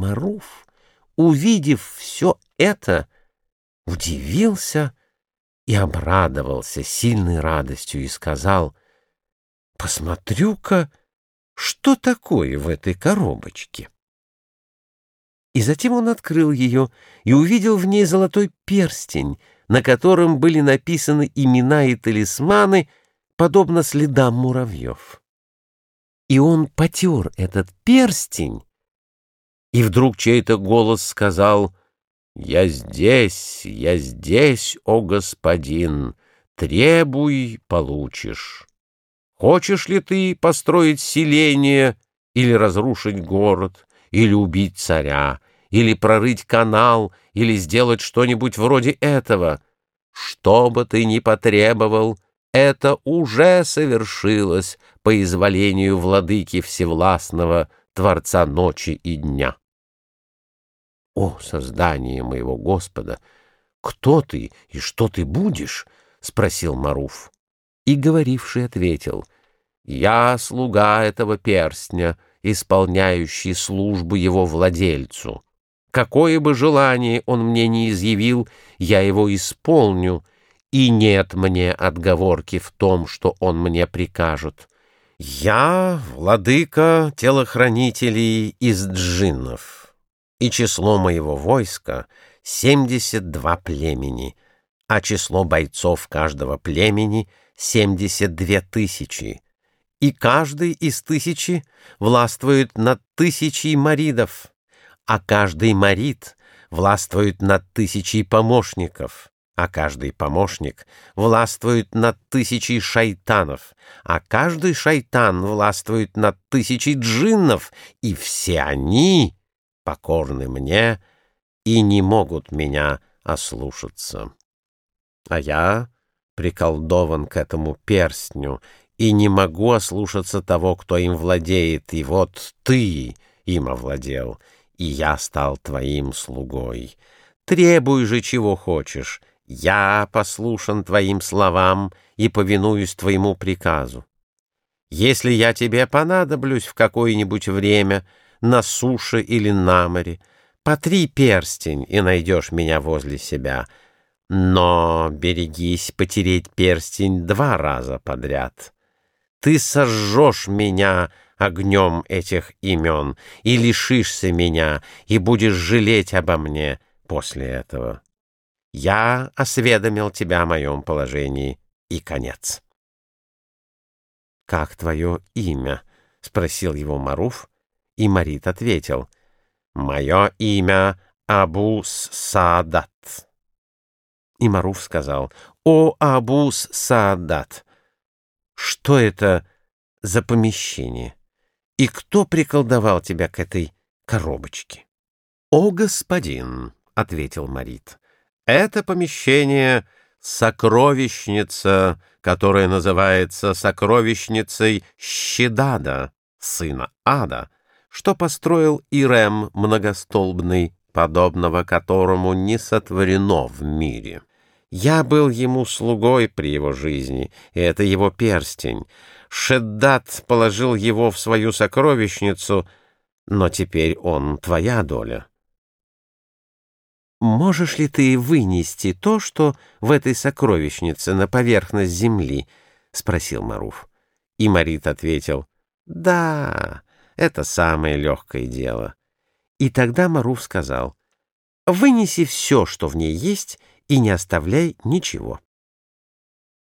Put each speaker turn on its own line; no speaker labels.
Маруф, увидев все это, удивился и обрадовался сильной радостью и сказал, «Посмотрю-ка, что такое в этой коробочке». И затем он открыл ее и увидел в ней золотой перстень, на котором были написаны имена и талисманы, подобно следам муравьев. И он потер этот перстень, и вдруг чей-то голос сказал «Я здесь, я здесь, о господин, требуй, получишь. Хочешь ли ты построить селение или разрушить город?» или убить царя, или прорыть канал, или сделать что-нибудь вроде этого. Что бы ты ни потребовал, это уже совершилось по изволению владыки Всевластного, Творца ночи и дня. О, создание моего Господа! Кто ты и что ты будешь? — спросил Маруф. И говоривший ответил, — Я слуга этого перстня, — исполняющий службу его владельцу. Какое бы желание он мне не изъявил, я его исполню, и нет мне отговорки в том, что он мне прикажет. Я владыка телохранителей из джиннов, и число моего войска — семьдесят два племени, а число бойцов каждого племени — семьдесят две тысячи. И каждый из тысячи властвует над тысячей маридов, а каждый марид властвует над тысячей помощников, а каждый помощник властвует над тысячей шайтанов, а каждый шайтан властвует над тысячей джиннов, и все они покорны мне и не могут меня ослушаться. А я приколдован к этому перстню и не могу ослушаться того, кто им владеет, и вот ты им овладел, и я стал твоим слугой. Требуй же, чего хочешь, я послушан твоим словам и повинуюсь твоему приказу. Если я тебе понадоблюсь в какое-нибудь время на суше или на море, потри перстень и найдешь меня возле себя, но берегись потереть перстень два раза подряд». Ты сожжешь меня огнем этих имен и лишишься меня, и будешь жалеть обо мне после этого. Я осведомил тебя о моем положении, и конец. — Как твое имя? — спросил его Маруф, и Марит ответил. — Мое имя Абус-Саадат. И Маруф сказал, — О, Абус-Саадат! Что это за помещение? И кто приколдовал тебя к этой коробочке? — О, господин, — ответил Марит, — это помещение — сокровищница, которая называется сокровищницей Щедада, сына Ада, что построил Ирем многостолбный, подобного которому не сотворено в мире. Я был ему слугой при его жизни, и это его перстень. Шеддат положил его в свою сокровищницу, но теперь он твоя доля. «Можешь ли ты вынести то, что в этой сокровищнице на поверхность земли?» — спросил Маруф. И Марит ответил, «Да, это самое легкое дело». И тогда Маруф сказал, «Вынеси все, что в ней есть, и не оставляй ничего.